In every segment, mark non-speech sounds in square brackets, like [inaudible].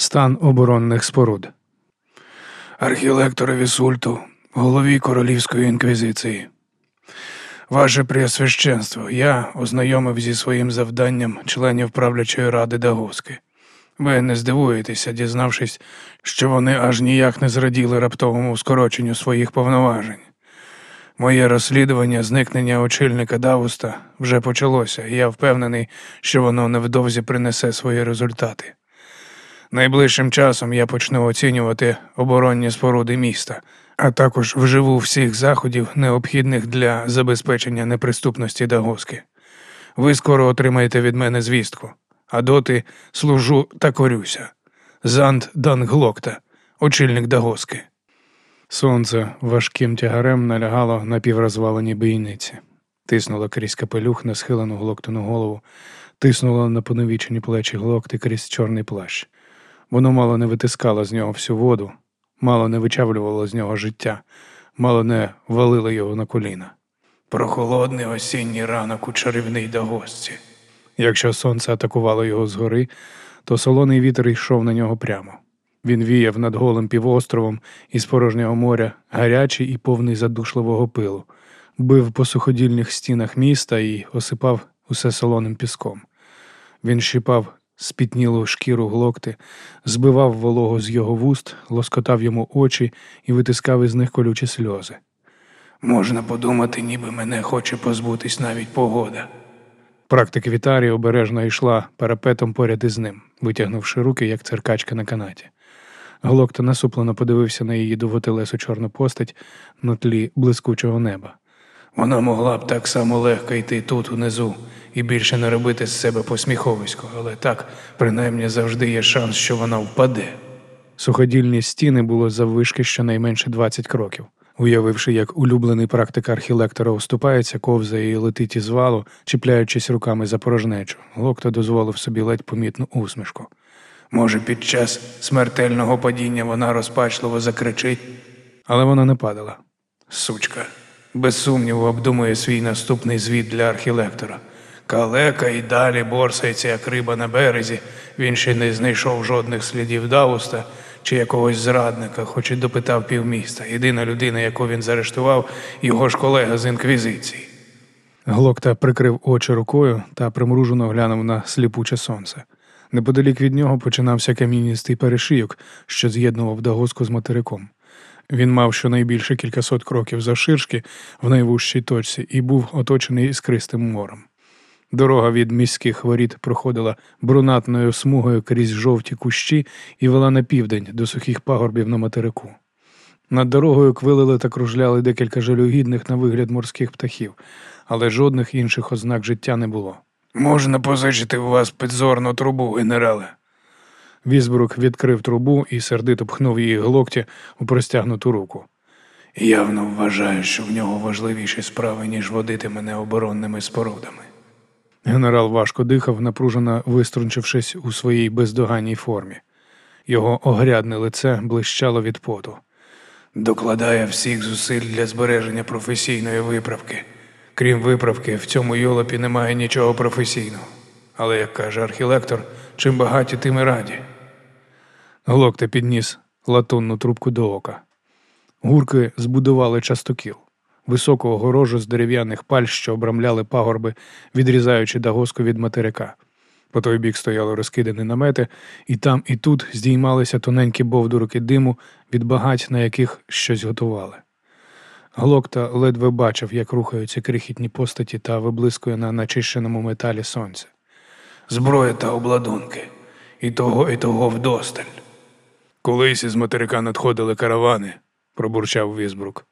Стан оборонних споруд. Архілекторові Сульту, голові Королівської інквізиції. Ваше Преосвященство, я ознайомив зі своїм завданням членів правлячої ради Дагоски. Ви не здивуєтеся, дізнавшись, що вони аж ніяк не зраділи раптовому скороченню своїх повноважень. Моє розслідування зникнення очільника Давуста вже почалося, і я впевнений, що воно невдовзі принесе свої результати. Найближчим часом я почну оцінювати оборонні споруди міста, а також вживу всіх заходів, необхідних для забезпечення неприступності Дагоски. Ви скоро отримаєте від мене звістку, а доти служу та корюся. Занд Данглокта, очільник Дагоски. Сонце важким тягарем налягало на піврозвалені бійниці, тиснуло крізь капелюх на схилену глоктану голову, тиснуло на поневічені плечі глокти крізь чорний плащ. Воно мало не витискало з нього всю воду, мало не вичавлювало з нього життя, мало не валило його на коліна. Прохолодний осінній ранок у чарівній Дагосці. Якщо сонце атакувало його згори, то солоний вітер йшов на нього прямо. Він віяв над голим півостровом із порожнього моря, гарячий і повний задушливого пилу, бив по суходільних стінах міста і осипав усе солоним піском. Він щипав спітнілу шкіру глокти, збивав вологу з його вуст, лоскотав йому очі і витискав із них колючі сльози. Можна подумати, ніби мене хоче позбутись навіть погода. Практик Вітарі обережно йшла парапетом поряд із ним, витягнувши руки, як циркачка на канаті. Глокта насуплено подивився на її довготелесу чорну постать на тлі блискучого неба. Вона могла б так само легко йти тут, унизу, і більше не робити з себе посміховисько, але так, принаймні, завжди є шанс, що вона впаде. Суходільні стіни було заввишки щонайменше 20 кроків. Уявивши, як улюблений практик архілектора уступається, ковзає і летить із валу, чіпляючись руками за порожнечу, Глокта дозволив собі ледь помітну усмішку. Може, під час смертельного падіння вона розпачливо закричить, Але вона не падала. сучка, без сумніву обдумує свій наступний звіт для архілектора. Калека і далі борсається, як риба на березі. Він ще не знайшов жодних слідів Дауста чи якогось зрадника, хоч і допитав півміста. Єдина людина, яку він заарештував, його ж колега з інквізиції. Глокта прикрив очі рукою та примружено глянув на сліпуче сонце. Неподалік від нього починався каміністий перешийок, що з'єднував Дагоску з материком. Він мав щонайбільше кількасот кроків завширшки в найвужчій точці і був оточений іскристим морем. Дорога від міських воріт проходила брунатною смугою крізь жовті кущі і вела на південь до сухих пагорбів на материку. Над дорогою квилили та кружляли декілька жалюгідних на вигляд морських птахів, але жодних інших ознак життя не було. Можна позичити у вас підзорну трубу, генерале. Візбрук відкрив трубу і сердито пхнув її глокті у простягнуту руку. Явно вважаю, що в нього важливіші справи, ніж водити мене оборонними спорудами. Генерал важко дихав, напружено виструнчившись у своїй бездоганній формі. Його огрядне лице блищало від поту. Докладає всіх зусиль для збереження професійної виправки. Крім виправки, в цьому йолопі немає нічого професійного. Але, як каже архілектор, чим багаті, тим і раді. Глокта підніс латунну трубку до ока. Гурки збудували частокіл, високу огорожу з дерев'яних паль, що обрамляли пагорби, відрізаючи дагоску від материка. По той бік стояли розкидані намети, і там, і тут здіймалися тоненькі бовдуроки диму від багать, на яких щось готували. Глокта ледве бачив, як рухаються крихітні постаті та виблискує на начищеному металі сонце. Зброя та обладунки. І того, і того вдосталь. Колись із материка надходили каравани, пробурчав Візбрук.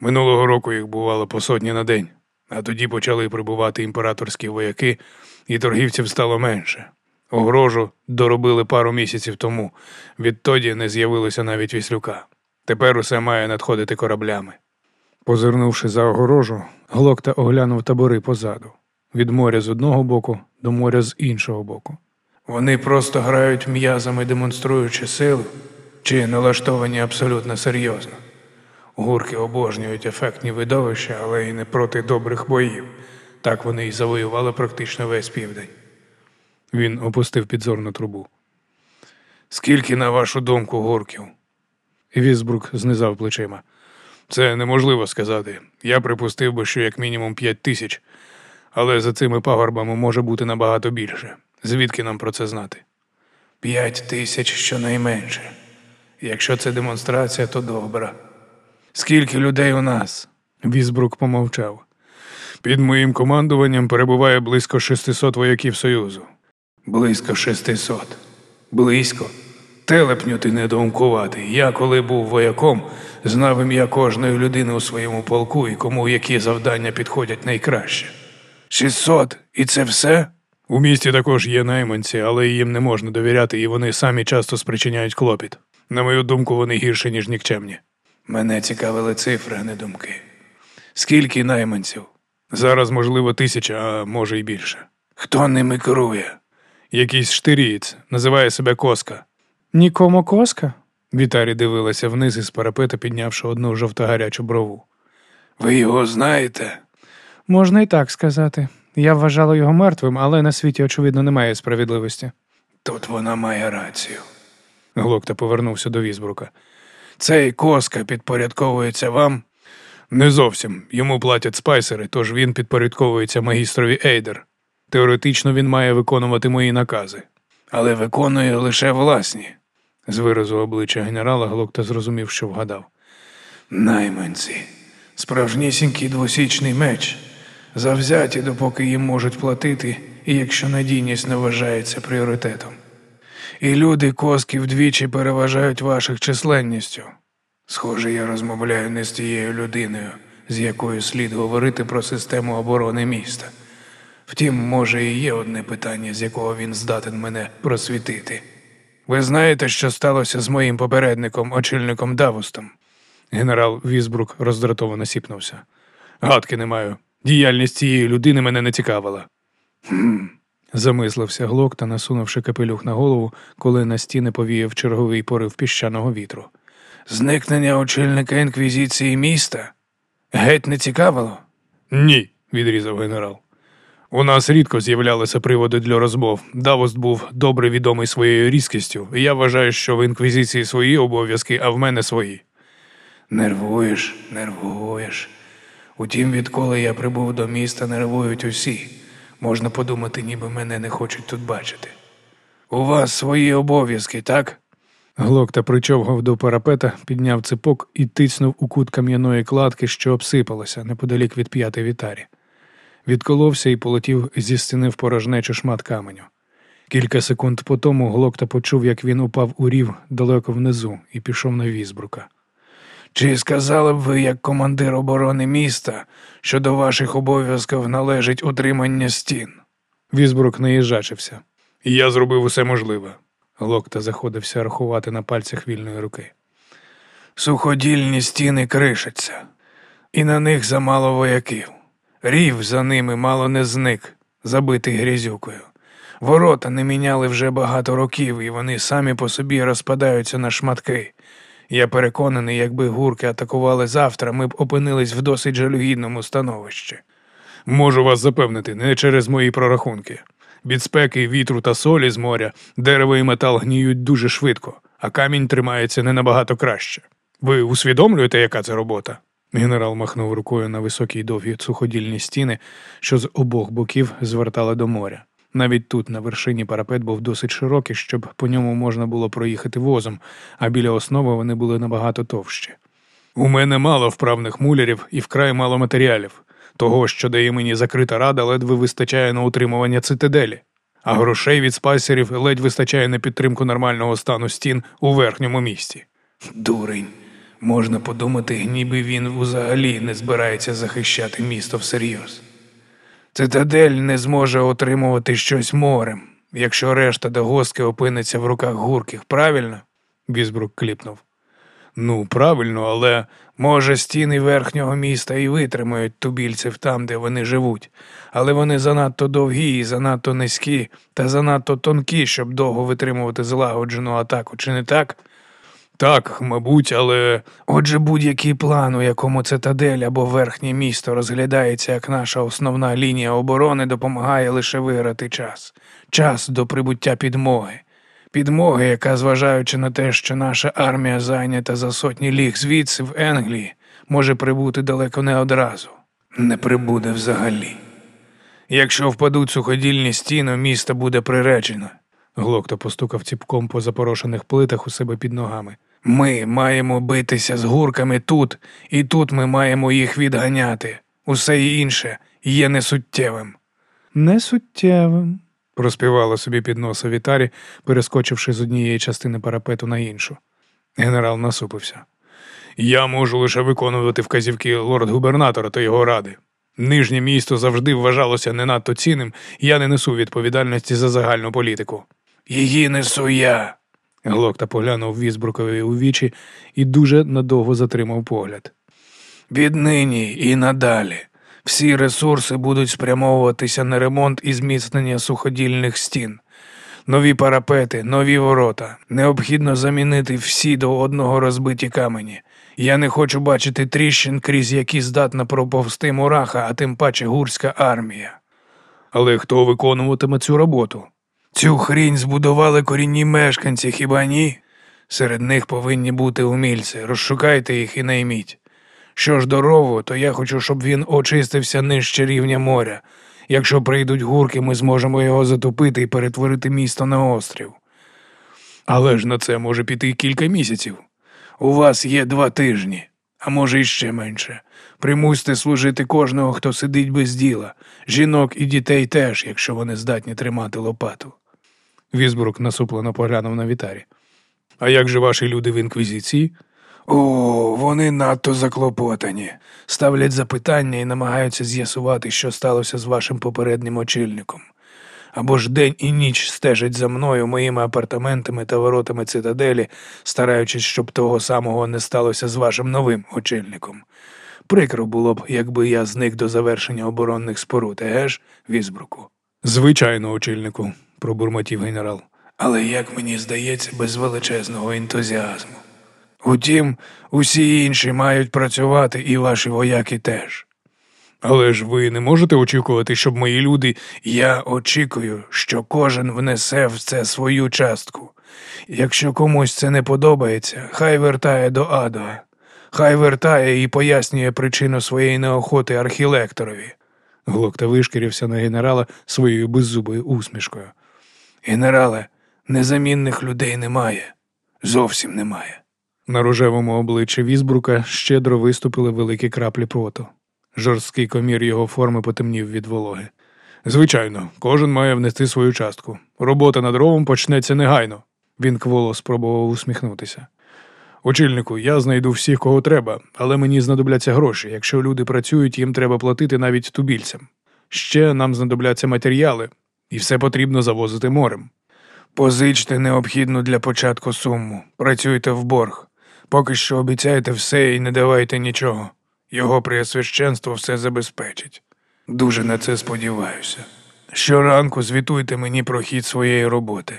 Минулого року їх бувало по сотні на день, а тоді почали прибувати імператорські вояки, і торгівців стало менше. Огрожу доробили пару місяців тому. Відтоді не з'явилося навіть віслюка. Тепер усе має надходити кораблями. Позирнувши за огорожу, Глокта оглянув табори позаду від моря з одного боку до моря з іншого боку. Вони просто грають м'язами, демонструючи силу, чи налаштовані абсолютно серйозно. Гурки обожнюють ефектні видовища, але й не проти добрих боїв. Так вони й завоювали практично весь південь. Він опустив підзорну трубу. Скільки, на вашу думку, гурків? Візбрук знизав плечима. Це неможливо сказати. Я припустив би, що як мінімум п'ять тисяч, але за цими пагорбами може бути набагато більше. Звідки нам про це знати? П'ять тисяч щонайменше. Якщо це демонстрація, то добре. Скільки людей у нас? Візбрук помовчав. Під моїм командуванням перебуває близько 600 вояків Союзу. Близько 600. Близько. Телепню ти недоумкуватий. Я, коли був вояком, знав ім'я кожної людини у своєму полку і кому які завдання підходять найкраще. 600? І це все? У місті також є найманці, але їм не можна довіряти, і вони самі часто спричиняють клопіт. На мою думку, вони гірше, ніж нікчемні. Мене цікавили цифри, а не думки. Скільки найманців? Зараз, можливо, тисяча, а може й більше. Хто ними керує? Якийсь штирієць, називає себе Коска. Нікому коска? Вітарі дивилася вниз із парапета, піднявши одну жовтогарячу брову. Ви його знаєте? Можна і так сказати. Я вважала його мертвим, але на світі, очевидно, немає справедливості. Тут вона має рацію. Глокта повернувся до Візбрука. Цей коска підпорядковується вам? Не зовсім. Йому платять спайсери, тож він підпорядковується магістрові Ейдер. Теоретично він має виконувати мої накази. Але виконує лише власні. З виразу обличчя генерала Глокта зрозумів, що вгадав. Найманці, справжнісінький двосічний меч, завзяті, допоки їм можуть платити, і якщо надійність не вважається пріоритетом. І люди коски вдвічі переважають ваших численністю. Схоже, я розмовляю не з тією людиною, з якою слід говорити про систему оборони міста. Втім, може, і є одне питання, з якого він здатен мене просвітити. Ви знаєте, що сталося з моїм попередником, очільником Давустом? Генерал Візбрук роздратовано сіпнувся. Гадки не маю. Діяльність цієї людини мене не цікавила. Хм. Замислився глокта, насунувши капелюх на голову, коли на стіни повіяв черговий порив піщаного вітру. Зникнення очільника інквізиції міста? Геть не цікавило? Ні, відрізав генерал. У нас рідко з'являлися приводи для розмов. Давост був добре відомий своєю різкістю, і я вважаю, що в інквізиції свої обов'язки, а в мене свої. Нервуєш, нервуєш. Утім, відколи я прибув до міста, нервують усі. Можна подумати, ніби мене не хочуть тут бачити. У вас свої обов'язки, так? Глокта причовгав до парапета, підняв ципок і тицнув у кут кам'яної кладки, що обсипалася неподалік від п'яти вітарі. Відколовся і полетів зі стіни в порожнечу шмат каменю. Кілька секунд по тому Глокта почув, як він упав у рів далеко внизу і пішов на візбрука. Чи сказали б ви, як командир оборони міста, що до ваших обов'язків належить утримання стін? Візбрук не їжачився. Я зробив усе можливе. Глокта заходився рахувати на пальцях вільної руки. Суходільні стіни кришаться, і на них замало вояків. Рів за ними мало не зник, забитий грязюкою. Ворота не міняли вже багато років, і вони самі по собі розпадаються на шматки. Я переконаний, якби гурки атакували завтра, ми б опинились в досить жалюгідному становищі. Можу вас запевнити, не через мої прорахунки. Від спеки, вітру та солі з моря дерево і метал гніють дуже швидко, а камінь тримається не набагато краще. Ви усвідомлюєте, яка це робота? Генерал махнув рукою на високі й довгі суходільні стіни, що з обох боків звертали до моря. Навіть тут, на вершині парапет був досить широкий, щоб по ньому можна було проїхати возом, а біля основи вони були набагато товщі. У мене мало вправних мулярів і вкрай мало матеріалів. Того, що дає мені закрита рада, ледве вистачає на утримування цитаделі, а грошей від спайсерів ледь вистачає на підтримку нормального стану стін у верхньому місті. Дурень, можна подумати, ніби він взагалі не збирається захищати місто всерйоз. Цитадель не зможе отримувати щось морем, якщо решта догостки опиниться в руках гурків, правильно? Візбрук кліпнув. Ну, правильно, але може стіни верхнього міста і витримають тубільців там, де вони живуть, але вони занадто довгі і занадто низькі та занадто тонкі, щоб довго витримувати злагоджену атаку, чи не так? Так, мабуть, але отже, будь-який план, у якому цитадель або верхнє місто розглядається як наша основна лінія оборони, допомагає лише виграти час, час до прибуття підмоги. Підмоги, яка, зважаючи на те, що наша армія зайнята за сотні ліг звідси в Енглії, може прибути далеко не одразу. Не прибуде взагалі. Якщо впадуть суходільні стіни, місто буде приречено. Глокта постукав ціпком по запорошених плитах у себе під ногами. Ми маємо битися з гурками тут, і тут ми маємо їх відганяти. Усе інше є несуттєвим. Несуттєвим, проспівала собі під носа Вітарі, перескочивши з однієї частини парапету на іншу. Генерал насупився. Я можу лише виконувати вказівки лорд-губернатора та його ради. Нижнє місто завжди вважалося не надто цінним, я не несу відповідальності за загальну політику. Її несу я. Глокта поглянув Візбрукові у вічі і дуже надовго затримав погляд. Віднині і надалі. Всі ресурси будуть спрямовуватися на ремонт і зміцнення суходільних стін. Нові парапети, нові ворота. Необхідно замінити всі до одного розбиті камені. Я не хочу бачити тріщин, крізь які здатна проповсти мураха, а тим паче гурська армія. Але хто виконуватиме цю роботу? Цю хрінь збудували корінні мешканці, хіба ні? Серед них повинні бути умільці. Розшукайте їх і найміть. Що ж до рову, то я хочу, щоб він очистився нижче рівня моря. Якщо прийдуть гурки, ми зможемо його затопити і перетворити місто на острів. Але ж на це може піти кілька місяців. У вас є два тижні, а може і ще менше. Примусьте служити кожного, хто сидить без діла, жінок і дітей теж, якщо вони здатні тримати лопату. Візбрук насуплено поглянув на Вітарі. А як же ваші люди в інквізиції? О, вони надто заклопотані, ставлять запитання і намагаються з'ясувати, що сталося з вашим попереднім очільником. Або ж день і ніч стежать за мною, моїми апартаментами та воротами цитаделі, стараючись, щоб того самого не сталося з вашим новим очільником. Прикро було б, якби я зник до завершення оборонних споруд, еге ж, Візбруку. Звичайно, очільнику, пробурмотів генерал. Але як мені здається, без величезного ентузіазму. Утім, усі інші мають працювати, і ваші вояки теж. Але ж ви не можете очікувати, щоб мої люди. Я очікую, що кожен внесе в це свою частку. Якщо комусь це не подобається, хай вертає до Адога. Хай вертає і пояснює причину своєї неохоти архілекторові. Глокта вишкірився на генерала своєю беззубою усмішкою. Генерале, незамінних людей немає. Зовсім немає. На рожевому обличчі Візбрука щедро виступили великі краплі поту. Жорсткий комір його форми потемнів від вологи. Звичайно, кожен має внести свою частку. Робота над ровом почнеться негайно. Він кволо спробував усміхнутися. Очільнику, я знайду всіх, кого треба, але мені знадобляться гроші. Якщо люди працюють, їм треба платити навіть тубільцям. Ще нам знадобляться матеріали, і все потрібно завозити морем. Позичте необхідну для початку суму. Працюйте в борг. Поки що обіцяйте все і не давайте нічого. Його преосвященство все забезпечить. Дуже на це сподіваюся. Щоранку звітуйте мені про хід своєї роботи.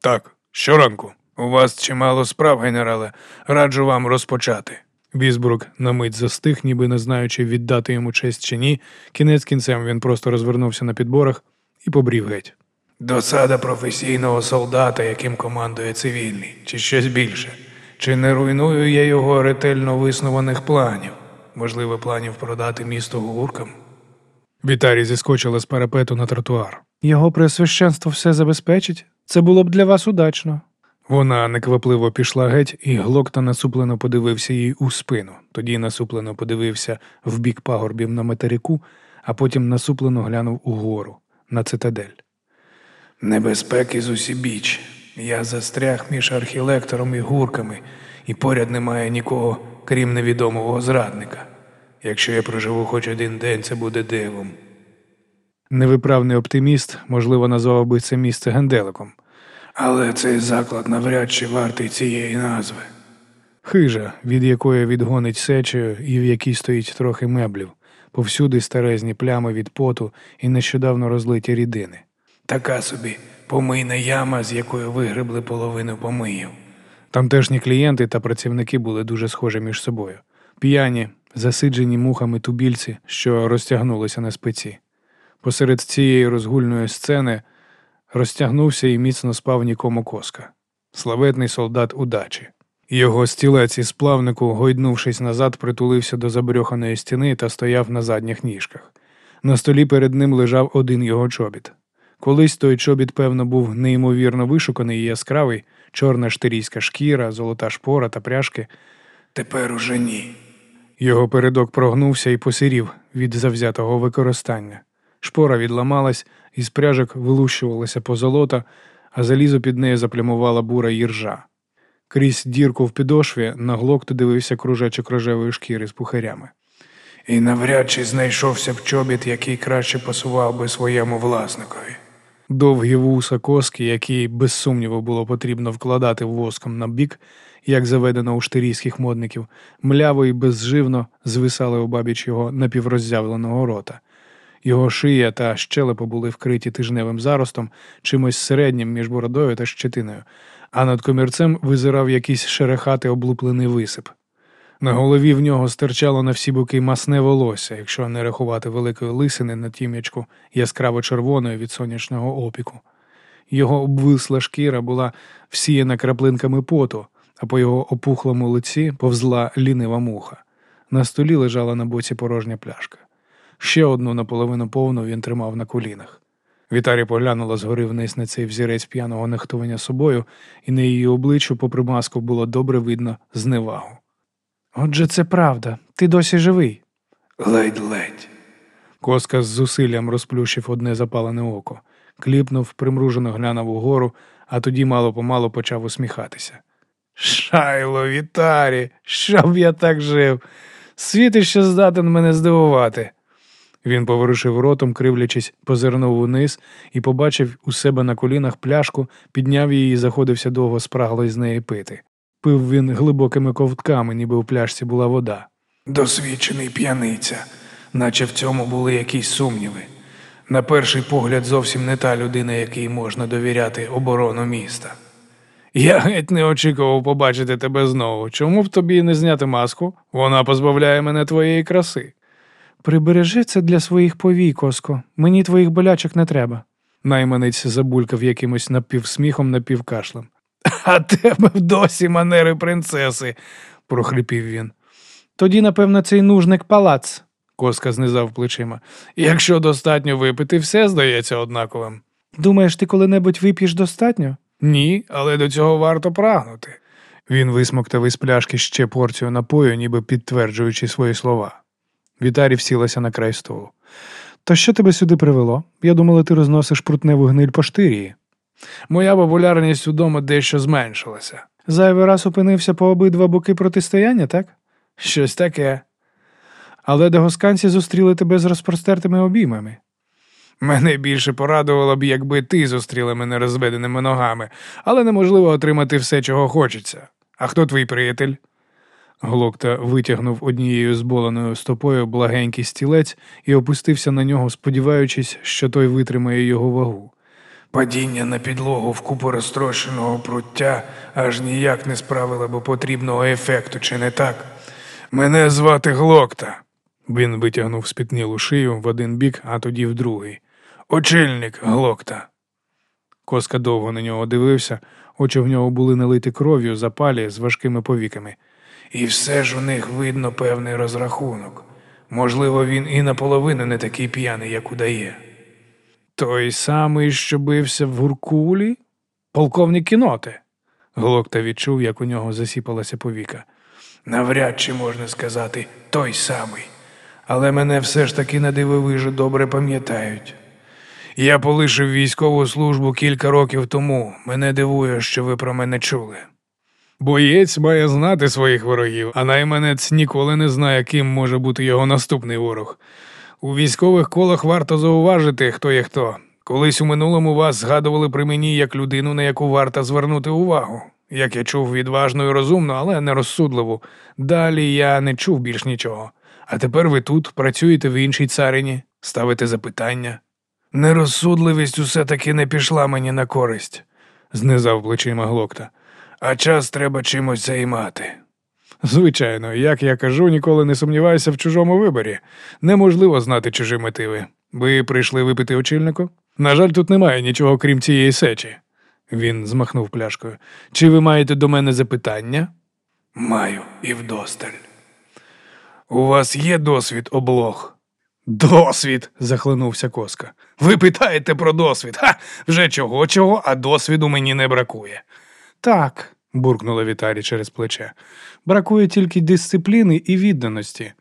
Так, щоранку. У вас чимало справ, генерале. Раджу вам розпочати. Візбрук на мить застиг, ніби не знаючи, віддати йому честь чи ні. Кінець кінцем він просто розвернувся на підборах і побрів геть. Досада професійного солдата, яким командує цивільний, чи щось більше. Чи не руйную я його ретельно виснуваних планів? Можливо, планів продати місто гуркам? Вітарі зіскочила з парапету на тротуар. Його преосвященство все забезпечить. Це було б для вас удачно. Вона неквапливо пішла геть, і глокта насуплено подивився їй у спину. Тоді насуплено подивився в бік пагорбів на материку, а потім насуплено глянув угору на цитадель. Небезпеки з усібіч. Я застряг між архілектором і гурками, і поряд немає нікого, крім невідомого зрадника. Якщо я проживу хоч один день, це буде дивом. Невиправний оптиміст, можливо, назвав би це місце генделиком. Але цей заклад навряд чи вартий цієї назви. Хижа, від якої відгонить сечею і в якій стоїть трохи меблів, повсюди старезні плями від поту і нещодавно розлиті рідини. Така собі помийна яма, з якої вигребли половину помиїв. Тамтешні клієнти та працівники були дуже схожі між собою. П'яні, засиджені мухами тубільці, що розтягнулися на спиці. Посеред цієї розгульної сцени розтягнувся і міцно спав нікому коска. Славетний солдат удачі. Його стілець із плавнику, гойднувшись назад, притулився до забрьоханої стіни та стояв на задніх ніжках. На столі перед ним лежав один його чобіт. Колись той чобіт, певно, був неймовірно вишуканий і яскравий, чорна штирійська шкіра, золота шпора та пряжки. Тепер уже ні. Його передок прогнувся і посирів від завзятого використання. Шпора відламалась, із пряжок вилущувалася позолота, а залізо під нею заплямувала бура іржа. Крізь дірку в підошві на глокту дивився кружечок рожевої шкіри з пухарями. І навряд чи знайшовся б чобіт, який краще пасував би своєму власникові. Довгі вуса коски, які без сумніву було потрібно вкладати воском на бік, як заведено у штирійських модників, мляво і безживно звисали обабіч його напівроззявленого рота. Його шия та щелепа були вкриті тижневим заростом, чимось середнім між бородою та щетиною, а над комірцем визирав якийсь шерехатий облуплений висип. На голові в нього стирчало на всі боки масне волосся, якщо не рахувати великої лисини на тім'ячку яскраво червоної від сонячного опіку. Його обвисла шкіра була всіяна краплинками поту, а по його опухлому лиці повзла лінива муха. На столі лежала на боці порожня пляшка. Ще одну наполовину повну він тримав на колінах. Вітарі поглянула згори вниз на цей взірець п'яного нехтування собою, і на її обличчю, попри маску, було добре видно зневагу. Отже, це правда, ти досі живий. Ледь-ледь. Коска з зусиллям розплющив одне запалене око, кліпнув, примружено глянув угору, а тоді мало помалу почав усміхатися. Шайло, Вітарі, щоб я так жив. Світ іще здатен мене здивувати. Він поворушив ротом, кривлячись, позирнув униз і побачив у себе на колінах пляшку, підняв її і заходився довго спрагло із неї пити. Пив він глибокими ковтками, ніби у пляшці була вода. Досвідчений п'яниця, наче в цьому були якісь сумніви. На перший погляд зовсім не та людина, якій можна довіряти оборону міста. Я геть не очікував побачити тебе знову. Чому б тобі не зняти маску? Вона позбавляє мене твоєї краси. Прибережи це для своїх повій, Коско. Мені твоїх болячок не треба. Найманець забулькав якимось напівсміхом, напівкашлем. [laughs] А тебе досі манери принцеси, прохрипів він. Тоді, напевно, цей нужник палац, коска знизав плечима. Якщо достатньо випити, все здається однаковим. Думаєш, ти коли-небудь вип'єш достатньо? Ні, але до цього варто прагнути. Він висмоктав із пляшки ще порцію напою, ніби підтверджуючи свої слова. Вітарі всілася на край столу. То що тебе сюди привело? Я думала, ти розносиш прутневу гниль по штирії. Моя популярність удома дещо зменшилася. Зайвий раз опинився по обидва боки протистояння, так? Щось таке. Але дегосканці зустріли тебе з розпростертими обіймами. Мене більше порадувало б, якби ти зустріла мене розведеними ногами, але неможливо отримати все, чого хочеться. А хто твій приятель? Глокта витягнув однією зболеною стопою благенький стілець і опустився на нього, сподіваючись, що той витримає його вагу. Падіння на підлогу в купу розтрощеного пруття аж ніяк не справило б потрібного ефекту, чи не так? Мене звати Глокта. Він витягнув спітнілу шию в один бік, а тоді в другий. Очільник Глокта. Коска довго на нього дивився, очі в нього були налиті кров'ю, запалі з важкими повіками. І все ж у них видно певний розрахунок. Можливо, він і наполовину не такий п'яний, як удає. Той самий, що бився в гуркулі? Полковник кіноти. Глокта відчув, як у нього засіпалася повіка. Навряд чи можна сказати той самий. Але мене все ж таки на дивовижу добре пам'ятають. Я полишив військову службу кілька років тому. Мене дивує, що ви про мене чули. Боєць має знати своїх ворогів, а найманець ніколи не знає, ким може бути його наступний ворог. У військових колах варто зауважити, хто є хто. Колись у минулому вас згадували при мені як людину, на яку варто звернути увагу. Як я чув відважну і розумну, але не розсудливу. Далі я не чув більш нічого. А тепер ви тут працюєте в іншій царині, ставите запитання. Нерозсудливість усе таки не пішла мені на користь, знизав плечима глокта. А час треба чимось займати. Звичайно, як я кажу, ніколи не сумніваюся в чужому виборі. Неможливо знати чужі мотиви. Ви прийшли випити очільнику? На жаль, тут немає нічого крім цієї сечі. Він змахнув пляшкою. Чи ви маєте до мене запитання? Маю і вдосталь. У вас є досвід облог? Досвід. захлинувся коска. Ви питаєте про досвід. Ха! Вже чого чого, а досвіду мені не бракує. Так, буркнула Вітарі через плече. Бракує тільки дисципліни і відданості.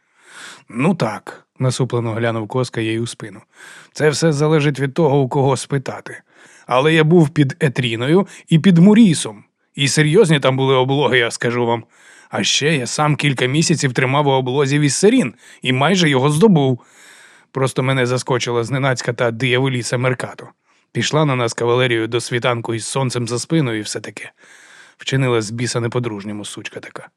Ну так, насуплено глянув коска їй у спину. Це все залежить від того, у кого спитати. Але я був під Етріною і під Мурісом. І серйозні там були облоги, я скажу вам. А ще я сам кілька місяців тримав у облозі Віссерін і майже його здобув. Просто мене заскочила зненацька та дияволіса Меркато. Пішла на нас кавалерію до світанку із сонцем за спиною і все таке. Вчинила з біса неподружньому сучка така.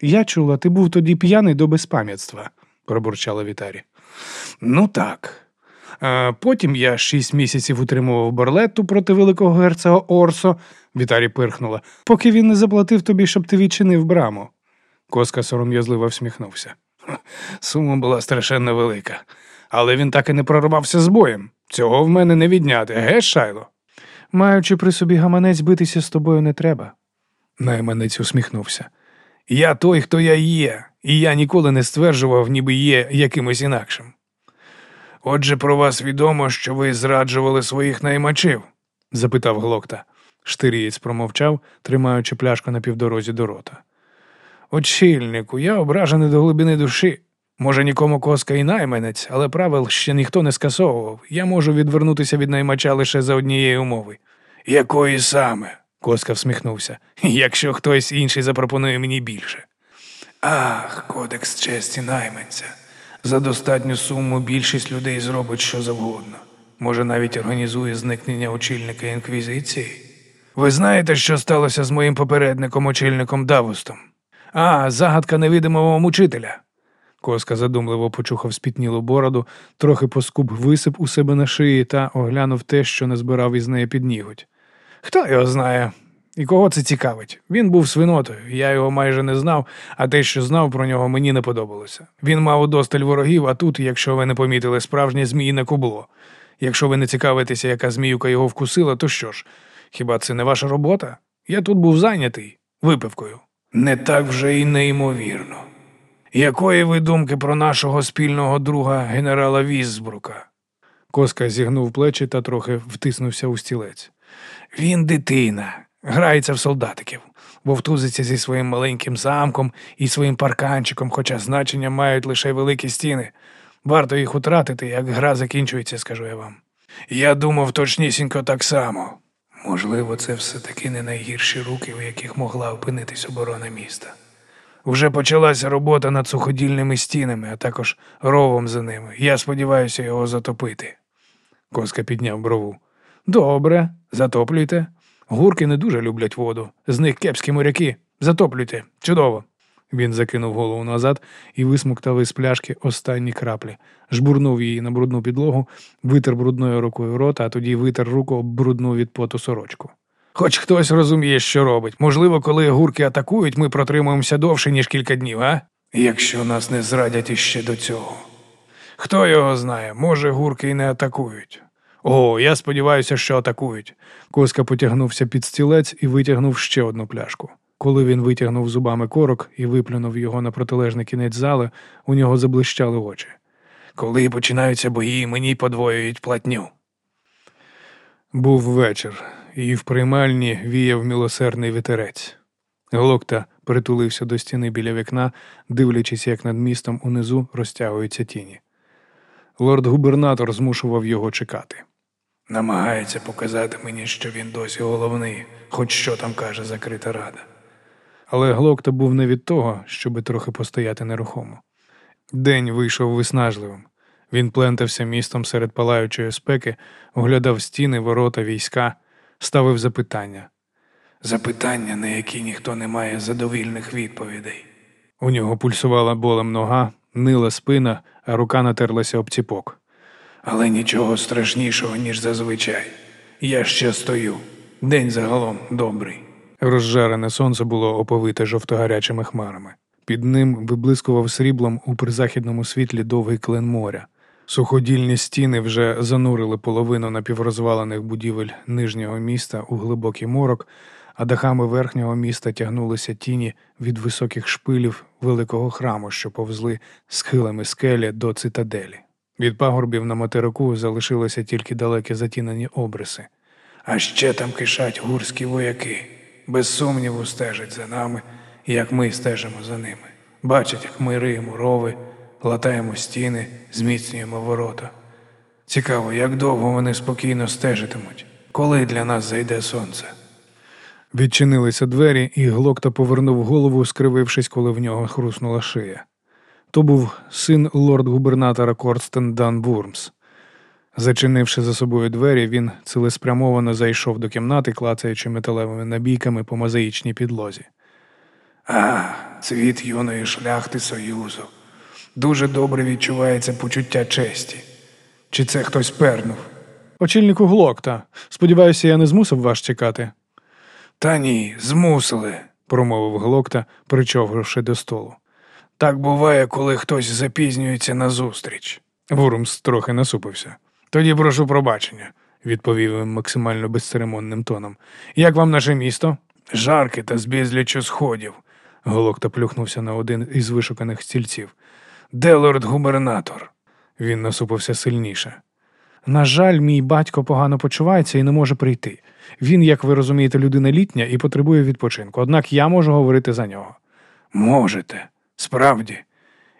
Я чула, ти був тоді п'яний до безпам'ятства, пробурчала Вітарі. Ну так. А Потім я шість місяців утримував Барлетту проти великого герцога Орсо, Вітарі пирхнула, поки він не заплатив тобі, щоб ти відчинив браму. Коска сором'язливо всміхнувся. Сума була страшенно велика, але він так і не прорвався з боєм. Цього в мене не відняти, ге, Шайло? Маючи при собі гаманець, битися з тобою не треба. Найманець усміхнувся. Я той, хто я є, і я ніколи не стверджував, ніби є якимось інакшим. Отже, про вас відомо, що ви зраджували своїх наймачів? запитав глокта. Штирієць промовчав, тримаючи пляшку на півдорозі до рота. Очільнику, я ображений до глибини душі. Може, нікому коска і найманець, але правил ще ніхто не скасовував. Я можу відвернутися від наймача лише за однієї умови. Якої саме? Коска всміхнувся. Якщо хтось інший запропонує мені більше. Ах, кодекс честі найманця. За достатню суму більшість людей зробить що завгодно. Може, навіть організує зникнення очільника інквізиції. Ви знаєте, що сталося з моїм попередником, очільником Давустом? А, загадка невидимого мучителя. Коска задумливо почухав спітнілу бороду, трохи поскуб висип у себе на шиї та оглянув те, що не збирав із неї під ніготь. Хто його знає? І кого це цікавить? Він був свинотою, я його майже не знав, а те, що знав про нього, мені не подобалося. Він мав удосталь ворогів, а тут, якщо ви не помітили, справжнє зміїне кубло. Якщо ви не цікавитеся, яка зміюка його вкусила, то що ж? Хіба це не ваша робота? Я тут був зайнятий випивкою. Не так вже й неймовірно. Якої ви думки про нашого спільного друга генерала Візбрука? Коска зігнув плечі та трохи втиснувся у стілець. Він дитина, грається в солдатиків, вовтузиться зі своїм маленьким замком і своїм парканчиком, хоча значення мають лише великі стіни. Варто їх утратити, як гра закінчується, скажу я вам. Я думав точнісінько так само. Можливо, це все-таки не найгірші руки, у яких могла опинитись оборона міста. Вже почалася робота над суходільними стінами, а також ровом за ними. Я сподіваюся його затопити. Коска підняв брову. Добре, затоплюйте. Гурки не дуже люблять воду. З них кепські моряки. Затоплюйте. Чудово. Він закинув голову назад і висмуктав із пляшки останні краплі, жбурнув її на брудну підлогу, витер брудною рукою рота, а тоді витер руку об брудну від поту сорочку. Хоч хтось розуміє, що робить. Можливо, коли гурки атакують, ми протримуємося довше, ніж кілька днів, а? Якщо нас не зрадять іще до цього. Хто його знає, може, гурки і не атакують. О, я сподіваюся, що атакують. Коска потягнувся під стілець і витягнув ще одну пляшку. Коли він витягнув зубами корок і виплюнув його на протилежний кінець зали, у нього заблищали очі. Коли починаються бої, мені подвоюють платню. Був вечір, і в приймальні віяв мілосердний вітерець. Глокта притулився до стіни біля вікна, дивлячись, як над містом унизу розтягуються тіні. Лорд-губернатор змушував його чекати. Намагається показати мені, що він досі головний, хоч що там каже закрита рада. Але Глокта був не від того, щоби трохи постояти нерухомо. День вийшов виснажливим. Він плентався містом серед палаючої спеки, оглядав стіни, ворота, війська, ставив запитання. Запитання, на які ніхто не має задовільних відповідей. У нього пульсувала болем нога, нила спина, а рука натерлася об ціпок. Але нічого страшнішого, ніж зазвичай. Я ще стою. День загалом добрий. Розжарене сонце було оповите жовтогарячими хмарами. Під ним виблискував сріблом у призахідному світлі довгий клен моря. Суходільні стіни вже занурили половину напіврозвалених будівель нижнього міста у глибокий морок, а дахами верхнього міста тягнулися тіні від високих шпилів великого храму, що повзли схилами скелі до цитаделі. Від пагорбів на материку залишилися тільки далекі затінені обриси. А ще там кишать гурські вояки. Без сумніву стежать за нами, як ми стежимо за ними. Бачать, як ми риємо рови, латаємо стіни, зміцнюємо ворота. Цікаво, як довго вони спокійно стежитимуть, коли для нас зайде сонце. Відчинилися двері, і глокта повернув голову, скривившись, коли в нього хруснула шия. То був син лорд-губернатора Корстен Дан Бурмс. Зачинивши за собою двері, він цілеспрямовано зайшов до кімнати, клацаючи металевими набійками по мозаїчній підлозі. А, цвіт юної шляхти Союзу. Дуже добре відчувається почуття честі. Чи це хтось пернув? Очільнику глокта. Сподіваюся, я не змусив вас чекати, Та ні, змусили. промовив глокта, причовгавши до столу. Так буває, коли хтось запізнюється на зустріч. Вурмс трохи насупився. Тоді прошу пробачення. Відповів він максимально безцеремонним тоном. Як вам наше місто? Жарки та з сходів. Глокта плюхнувся на один із вишуканих стільців. Де лорд-губернатор? Він насупився сильніше. На жаль, мій батько погано почувається і не може прийти. Він, як ви розумієте, людина літня і потребує відпочинку, однак я можу говорити за нього. Можете, справді.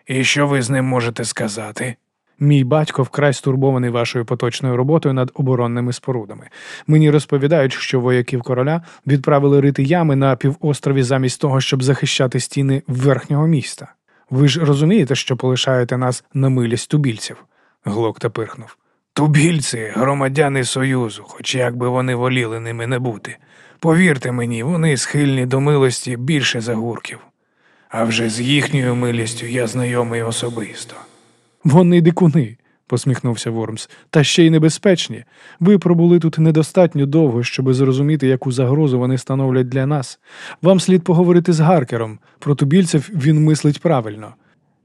І що ви з ним можете сказати? Мій батько вкрай стурбований вашою поточною роботою над оборонними спорудами. Мені розповідають, що вояків короля відправили рити ями на півострові замість того, щоб захищати стіни верхнього міста. Ви ж розумієте, що полишаєте нас на милість тубільців? Глокта пирхнув. Тубільці громадяни Союзу, хоч як би вони воліли ними не бути. Повірте мені, вони схильні до милості більше за гурків. А вже з їхньою милістю я знайомий особисто. Вони дикуни, посміхнувся Вормс, та ще й небезпечні. Ви пробули тут недостатньо довго, щоби зрозуміти, яку загрозу вони становлять для нас. Вам слід поговорити з Гаркером. Про тубільців він мислить правильно.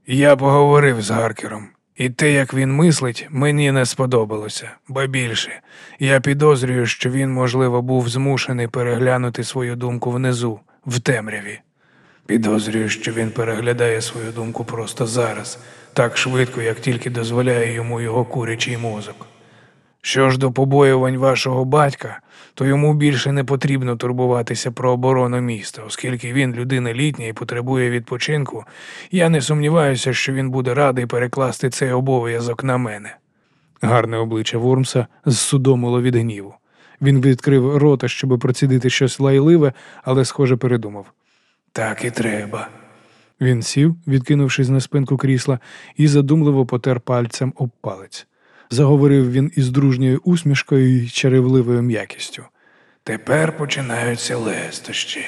Я поговорив з Гаркером, і те, як він мислить, мені не сподобалося, ба більше. Я підозрюю, що він, можливо, був змушений переглянути свою думку внизу, в темряві. Підозрюю, що він переглядає свою думку просто зараз, так швидко, як тільки дозволяє йому його курячий мозок. Що ж до побоювань вашого батька, то йому більше не потрібно турбуватися про оборону міста, оскільки він людина літня і потребує відпочинку, я не сумніваюся, що він буде радий перекласти цей обов'язок на мене. Гарне обличчя Вормса зсудомило від гніву. Він відкрив рота, щоби процідити щось лайливе, але, схоже, передумав. Так і треба. Він сів, відкинувшись на спинку крісла, і задумливо потер пальцем об палець. Заговорив він із дружньою усмішкою і чарівливою м'якістю. Тепер починаються лестощі.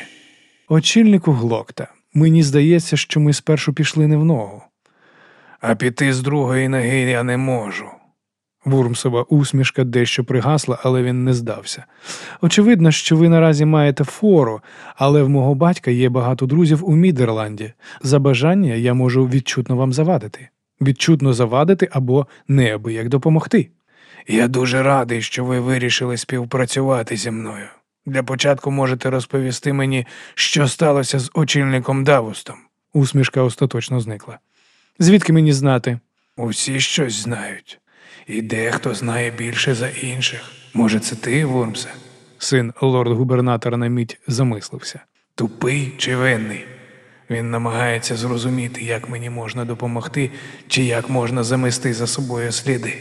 Очільнику глокта, мені здається, що ми спершу пішли не в ногу. А піти з другої ноги я не можу. Вурмсова усмішка дещо пригасла, але він не здався. Очевидно, що ви наразі маєте фору, але в мого батька є багато друзів у Мідерланді. За бажання я можу відчутно вам завадити. Відчутно завадити або неабияк допомогти. Я дуже радий, що ви вирішили співпрацювати зі мною. Для початку можете розповісти мені, що сталося з очільником Давустом. Усмішка остаточно зникла. Звідки мені знати? Усі щось знають. І дехто знає більше за інших. Може, це ти, Вурмсе? Син лорд-губернатора на мить замислився. Тупий чи винний? Він намагається зрозуміти, як мені можна допомогти, чи як можна замести за собою сліди.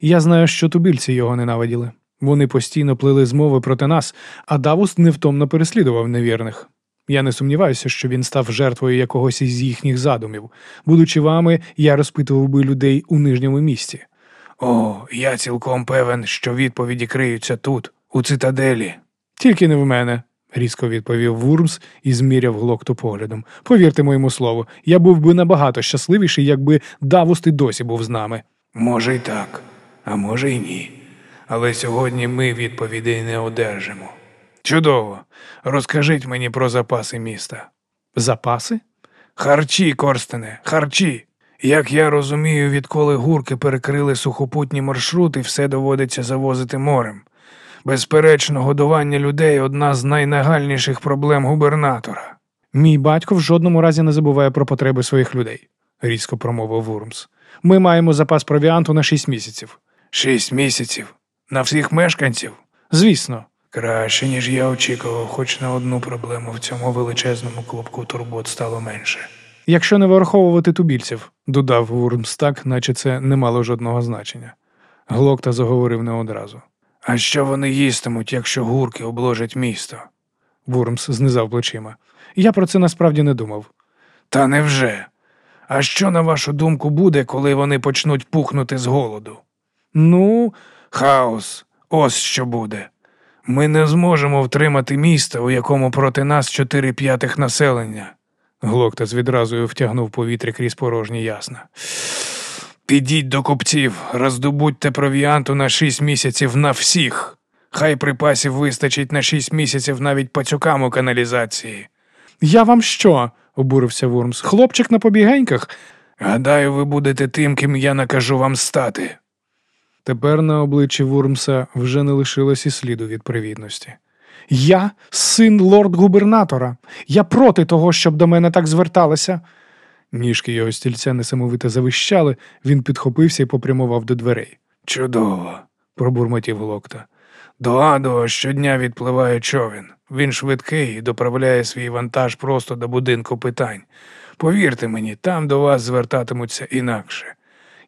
Я знаю, що тубільці його ненавиділи. Вони постійно плили змови проти нас, а Давус невтомно переслідував невірних. Я не сумніваюся, що він став жертвою якогось із їхніх задумів. Будучи вами, я розпитував би людей у нижньому місті. О, я цілком певен, що відповіді криються тут, у цитаделі. Тільки не в мене, різко відповів Вурмс і зміряв глокту поглядом. Повірте моєму слову, я був би набагато щасливіший, якби Давуст і досі був з нами. Може й так, а може й ні. Але сьогодні ми відповідей не одержимо. Чудово. Розкажіть мені про запаси міста. Запаси? Харчі, Корстене, харчі. Як я розумію, відколи гурки перекрили сухопутні маршрути, все доводиться завозити морем. Безперечно, годування людей одна з найнагальніших проблем губернатора. Мій батько в жодному разі не забуває про потреби своїх людей, різко промовив Вурмс. Ми маємо запас провіанту на шість місяців. Шість місяців на всіх мешканців. Звісно, Краще, ніж я очікував, хоч на одну проблему в цьому величезному клубку турбот стало менше. Якщо не враховувати тубільців, додав Вурмс так, наче це не мало жодного значення. Глокта заговорив не одразу. А що вони їстимуть, якщо гурки обложать місто? Вурмс знизав плечима. Я про це насправді не думав. Та невже? А що, на вашу думку, буде, коли вони почнуть пухнути з голоду? Ну, Хаос, ось що буде. Ми не зможемо втримати місто, у якому проти нас чотири п'ятих населення. Глокта з відразою втягнув повітря крізь порожні ясна. Підіть до купців, роздобудьте провіанту на шість місяців на всіх. Хай припасів вистачить на шість місяців навіть пацюкам у каналізації. Я вам що? обурився Вурмс. Хлопчик на побігеньках. Гадаю, ви будете тим, ким я накажу вам стати. Тепер на обличчі Вурмса вже не лишилось і сліду від привітності. Я син лорд-губернатора. Я проти того, щоб до мене так зверталися. Ніжки його стільця несамовито завищали, він підхопився і попрямував до дверей. Чудово. Пробурмотів глокта. До Адо щодня відпливає човен. Він швидкий і доправляє свій вантаж просто до будинку питань. Повірте мені, там до вас звертатимуться інакше.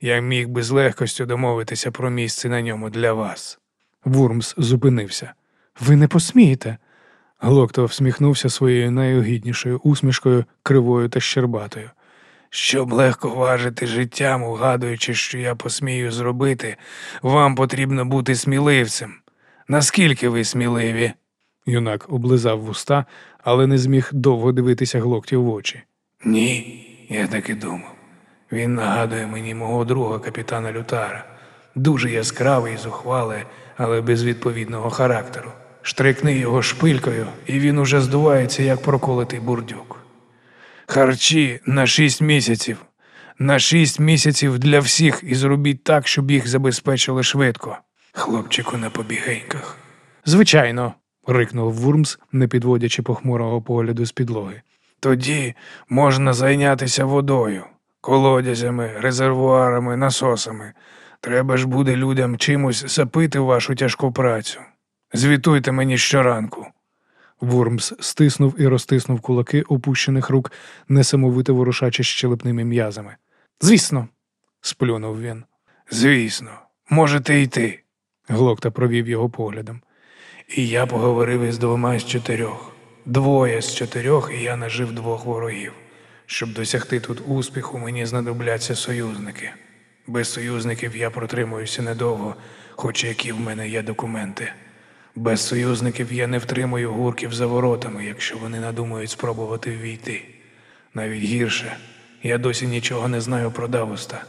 Я міг би з легкостю домовитися про місце на ньому для вас. Вурмс зупинився. Ви не посмієте. Глокта всміхнувся своєю найогіднішою усмішкою, кривою та щербатою. Щоб легко важити життям, угадуючи, що я посмію зробити, вам потрібно бути сміливцем. Наскільки ви сміливі? Юнак облизав вуста, але не зміг довго дивитися глоктів в очі. Ні, я так і думав. Він нагадує мені мого друга капітана Лютара. Дуже яскравий, зухвалий, але без відповідного характеру. Штрикни його шпилькою, і він уже здувається, як проколотий бурдюк. Харчі на шість місяців. На шість місяців для всіх і зробіть так, щоб їх забезпечили швидко. Хлопчику на побігеньках. Звичайно, рикнув Вурмс, не підводячи похмурого погляду з підлоги. Тоді можна зайнятися водою, колодязями, резервуарами, насосами. Треба ж буде людям чимось запити вашу тяжку працю. Звітуйте мені щоранку. Вурмс стиснув і розтиснув кулаки опущених рук, несамовито ворушачи щелепними м'язами. Звісно, сплюнув він. Звісно, можете йти. Глокта провів його поглядом. І я поговорив із двома з чотирьох. Двоє з чотирьох, і я нажив двох ворогів. Щоб досягти тут успіху, мені знадобляться союзники. Без союзників я протримуюся недовго, хоч які в мене є документи. Без союзників я не втримую гурків за воротами, якщо вони надумають спробувати ввійти. Навіть гірше, я досі нічого не знаю про Давоста.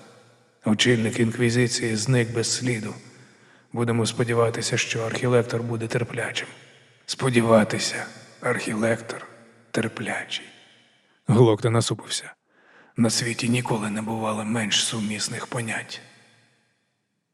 Очільник інквізиції зник без сліду. Будемо сподіватися, що архілектор буде терплячим. Сподіватися, архілектор терплячий. Глокта насупився. На світі ніколи не бувало менш сумісних понять.